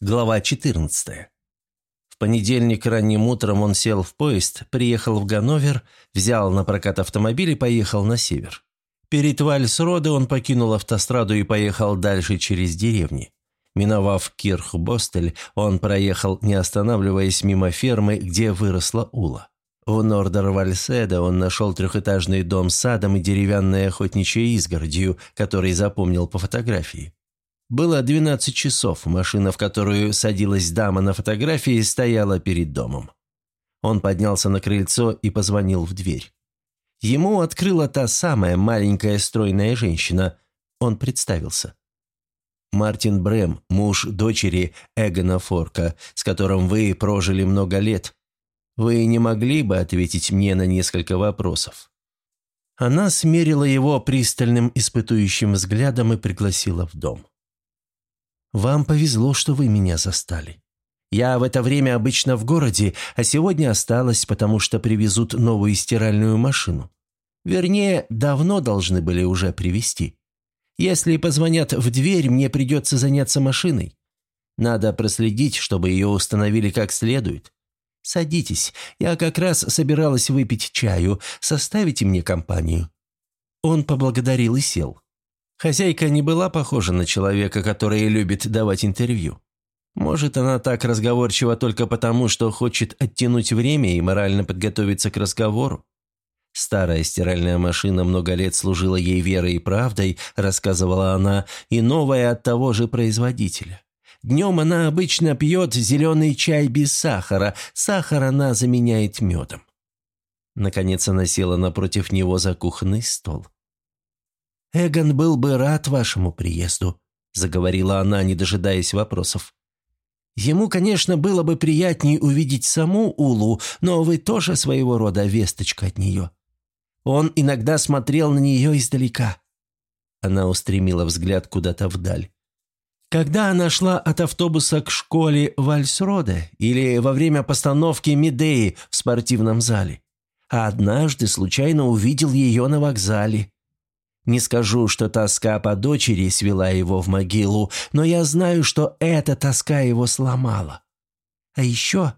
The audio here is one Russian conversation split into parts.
Глава 14. В понедельник ранним утром он сел в поезд, приехал в Ганновер, взял на прокат автомобиль и поехал на север. Перед Вальсроде он покинул автостраду и поехал дальше через деревни. Миновав Кирхбостель, он проехал, не останавливаясь мимо фермы, где выросла Ула. В Нордер-Вальседе он нашел трехэтажный дом с садом и деревянной охотничьей изгородью, который запомнил по фотографии. Было 12 часов, машина, в которую садилась дама на фотографии, стояла перед домом. Он поднялся на крыльцо и позвонил в дверь. Ему открыла та самая маленькая стройная женщина. Он представился. «Мартин Брэм, муж дочери Эгона Форка, с которым вы прожили много лет. Вы не могли бы ответить мне на несколько вопросов?» Она смерила его пристальным испытующим взглядом и пригласила в дом. Вам повезло, что вы меня застали. Я в это время обычно в городе, а сегодня осталась, потому что привезут новую стиральную машину. Вернее, давно должны были уже привезти. Если позвонят в дверь, мне придется заняться машиной. Надо проследить, чтобы ее установили как следует. Садитесь, я как раз собиралась выпить чаю, составите мне компанию». Он поблагодарил и сел. Хозяйка не была похожа на человека, который любит давать интервью. Может, она так разговорчива только потому, что хочет оттянуть время и морально подготовиться к разговору? Старая стиральная машина много лет служила ей верой и правдой, рассказывала она, и новая от того же производителя. Днем она обычно пьет зеленый чай без сахара, сахар она заменяет медом. Наконец она села напротив него за кухонный стол. «Эгон был бы рад вашему приезду», – заговорила она, не дожидаясь вопросов. «Ему, конечно, было бы приятнее увидеть саму Улу, но вы тоже своего рода весточка от нее. Он иногда смотрел на нее издалека». Она устремила взгляд куда-то вдаль. Когда она шла от автобуса к школе Вальсроде или во время постановки Медеи в спортивном зале, а однажды случайно увидел ее на вокзале. Не скажу, что тоска по дочери свела его в могилу, но я знаю, что эта тоска его сломала. А еще...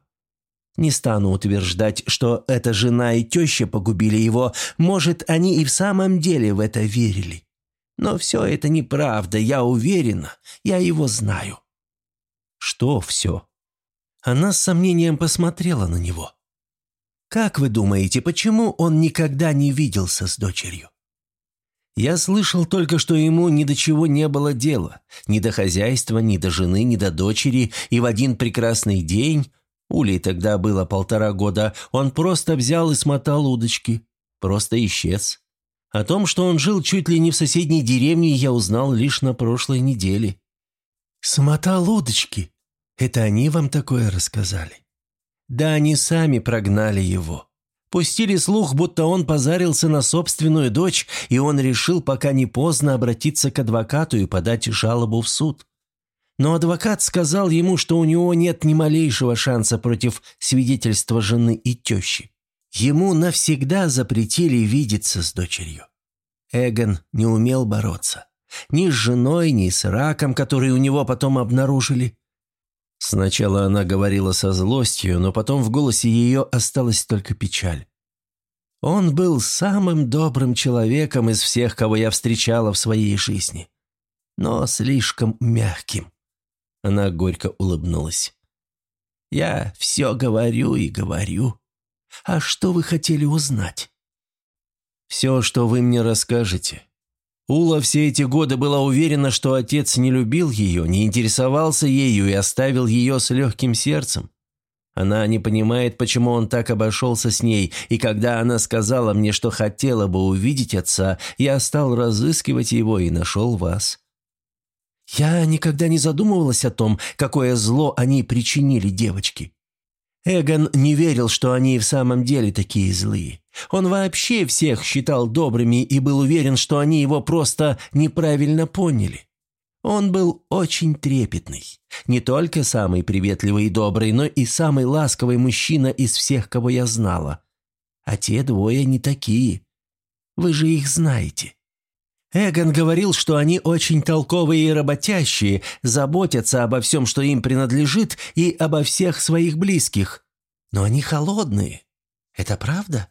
Не стану утверждать, что эта жена и теща погубили его. Может, они и в самом деле в это верили. Но все это неправда, я уверена, я его знаю. Что все? Она с сомнением посмотрела на него. Как вы думаете, почему он никогда не виделся с дочерью? Я слышал только, что ему ни до чего не было дела. Ни до хозяйства, ни до жены, ни до дочери. И в один прекрасный день, Улей тогда было полтора года, он просто взял и смотал удочки. Просто исчез. О том, что он жил чуть ли не в соседней деревне, я узнал лишь на прошлой неделе. «Смотал удочки? Это они вам такое рассказали?» «Да они сами прогнали его». Пустили слух, будто он позарился на собственную дочь, и он решил, пока не поздно, обратиться к адвокату и подать жалобу в суд. Но адвокат сказал ему, что у него нет ни малейшего шанса против свидетельства жены и тещи. Ему навсегда запретили видеться с дочерью. Эгон не умел бороться. Ни с женой, ни с раком, который у него потом обнаружили. Сначала она говорила со злостью, но потом в голосе ее осталась только печаль. Он был самым добрым человеком из всех, кого я встречала в своей жизни. Но слишком мягким. Она горько улыбнулась. «Я все говорю и говорю. А что вы хотели узнать?» «Все, что вы мне расскажете. Ула все эти годы была уверена, что отец не любил ее, не интересовался ею и оставил ее с легким сердцем. Она не понимает, почему он так обошелся с ней, и когда она сказала мне, что хотела бы увидеть отца, я стал разыскивать его и нашел вас. Я никогда не задумывалась о том, какое зло они причинили девочке. Эгон не верил, что они в самом деле такие злые. Он вообще всех считал добрыми и был уверен, что они его просто неправильно поняли. Он был очень трепетный. Не только самый приветливый и добрый, но и самый ласковый мужчина из всех, кого я знала. А те двое не такие. Вы же их знаете. Эгон говорил, что они очень толковые и работящие, заботятся обо всем, что им принадлежит, и обо всех своих близких. Но они холодные. Это правда?»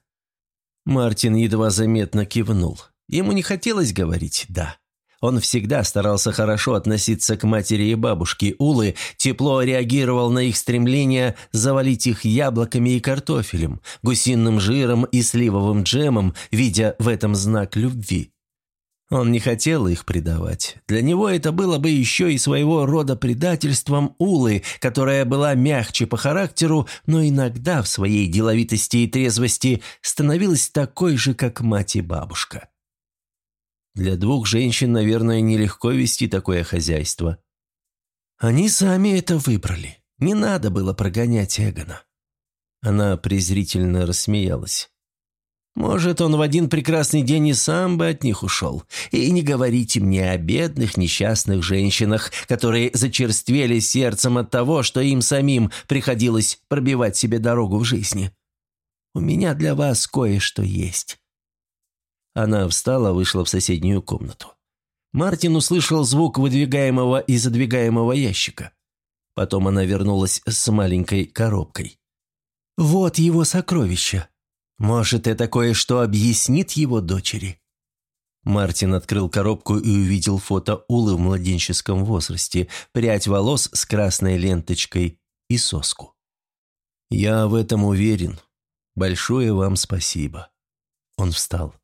Мартин едва заметно кивнул. Ему не хотелось говорить «да». Он всегда старался хорошо относиться к матери и бабушке Улы, тепло реагировал на их стремление завалить их яблоками и картофелем, гусиным жиром и сливовым джемом, видя в этом знак любви. Он не хотел их предавать. Для него это было бы еще и своего рода предательством Улы, которая была мягче по характеру, но иногда в своей деловитости и трезвости становилась такой же, как мать и бабушка. Для двух женщин, наверное, нелегко вести такое хозяйство. Они сами это выбрали. Не надо было прогонять Эгона. Она презрительно рассмеялась. Может, он в один прекрасный день и сам бы от них ушел. И не говорите мне о бедных несчастных женщинах, которые зачерствели сердцем от того, что им самим приходилось пробивать себе дорогу в жизни. У меня для вас кое-что есть». Она встала, вышла в соседнюю комнату. Мартин услышал звук выдвигаемого и задвигаемого ящика. Потом она вернулась с маленькой коробкой. «Вот его сокровище», может, это кое-что объяснит его дочери?» Мартин открыл коробку и увидел фото Улы в младенческом возрасте, прядь волос с красной ленточкой и соску. «Я в этом уверен. Большое вам спасибо». Он встал.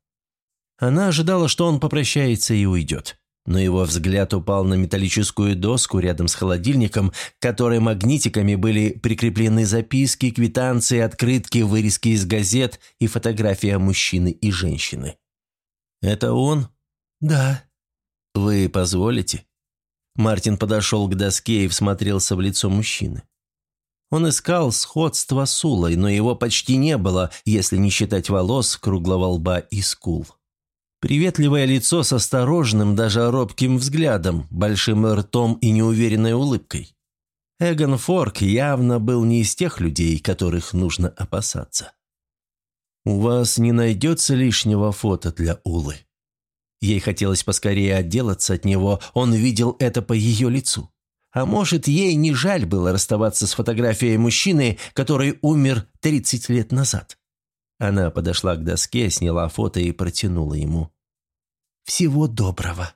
Она ожидала, что он попрощается и уйдет но его взгляд упал на металлическую доску рядом с холодильником, к которой магнитиками были прикреплены записки, квитанции, открытки, вырезки из газет и фотография мужчины и женщины. «Это он?» «Да». «Вы позволите?» Мартин подошел к доске и всмотрелся в лицо мужчины. Он искал сходство с Улой, но его почти не было, если не считать волос, круглого лба и скул. Приветливое лицо с осторожным, даже робким взглядом, большим ртом и неуверенной улыбкой. Эгон Форк явно был не из тех людей, которых нужно опасаться. «У вас не найдется лишнего фото для Улы?» Ей хотелось поскорее отделаться от него, он видел это по ее лицу. А может, ей не жаль было расставаться с фотографией мужчины, который умер 30 лет назад. Она подошла к доске, сняла фото и протянула ему. Всего доброго!»